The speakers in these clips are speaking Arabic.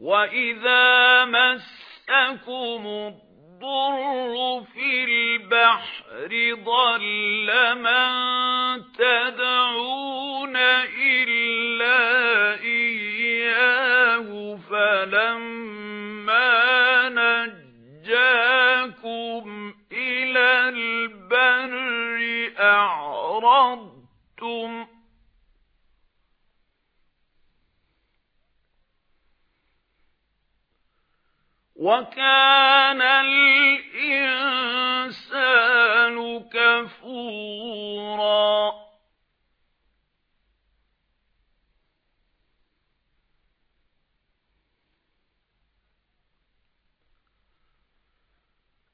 وَإِذَا مَسَّكُمُ الضُّرُّ فِي الْبَحْرِ ضَلَّ مَن تَدْعُونَ وَكَانَ الْإِنسَانُ كَفُورًا.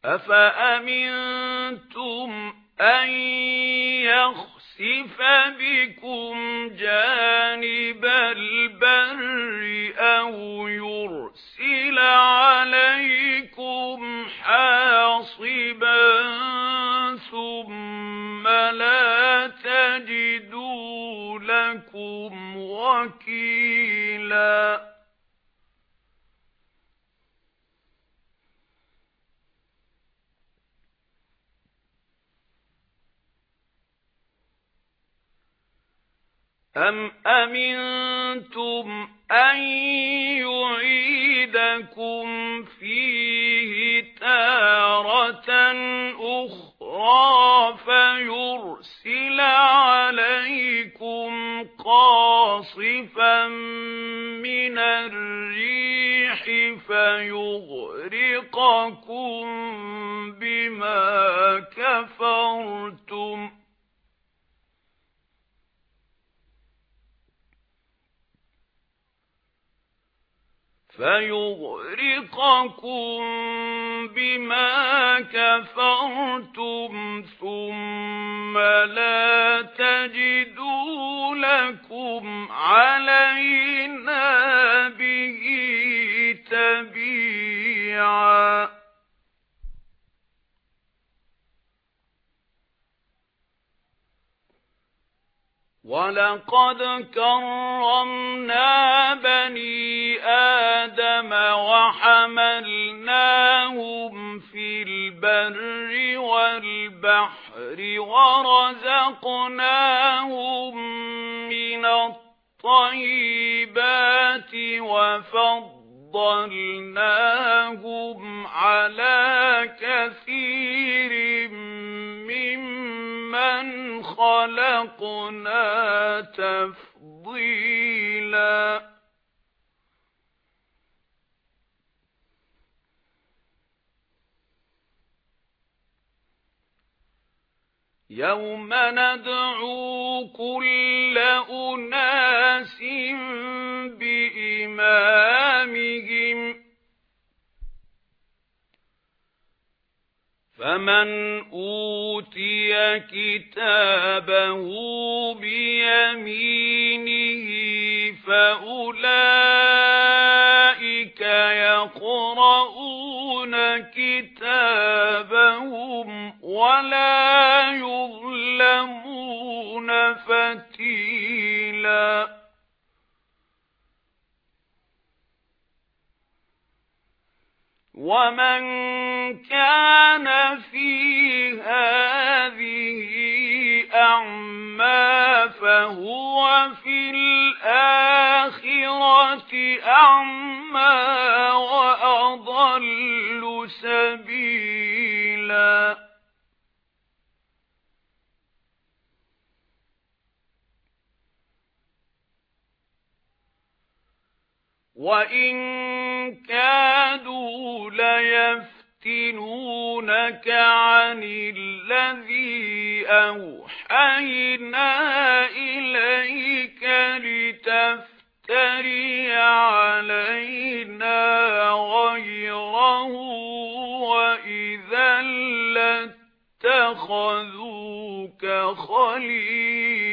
أَفَأَمِنْتُمْ أَنْ يَخْسِفَ بِكُمْ جَانِبَ الْبَرِّ أَوْ لَكُمْ وَكِيلًا. أَمْ أَمِنْتُمْ أَنْ يُعِيدَكُمْ فِيهِ قَاصِفًا مِنَ الرِّيحِ فَيُغْرِقَكُمْ بِمَا كَفَرْتُمْ فَيُغْرِقَكُم بِمَا كَفَرْتُمْ ثُمَّ لَا تَجِدُوا لَكُمْ عَلَيْنَا وَلَقَدْ كَرَّمْنَا بَنِي آدَمَ وَحَمَلْنَاهُمْ فِي الْبَرِّ وَالْبَحْرِ وَرَزَقْنَاهُمْ مِنَ الطَّيِّبَاتِ وَفَضَّلْنَاهُمْ عَلَى كَثِيرٍ مِّمَّنْ خَلَقْنَا تَفْضِيلًا يَوْمَ نَدْعُو كُلَّ أُنَاسٍ بِإِمَامِهِمْ فَمَنْ أُوتِيَ كِتَابَهُ بِيَمِينِهِ فَأُولَئِكَ يَقْرَؤُونَ كِتَابَهُمْ وَلَا يُظْلَمُونَ فَتِيلًا وَمَنْ كَانَ فِي هَذِهِ أَعْمَى فَهُوَ فِي الْآخِرَةِ أَعْمَى وَأَضَلُّ سَبِيلًا. وَإِن كَادُوا لَيَفْتِنُونَكَ عَنِ الَّذِي أَوْحَيْنَا إِلَيْكَ لِتَفْتَرِيَ عَلَيْنَا غَيْرَهُ وَإِذًا لَّاتَّخَذُوكَ خَلِيلًا.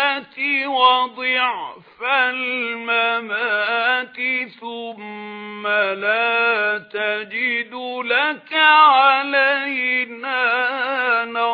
وضعف الممات ثم لا تجد لك علينا نصر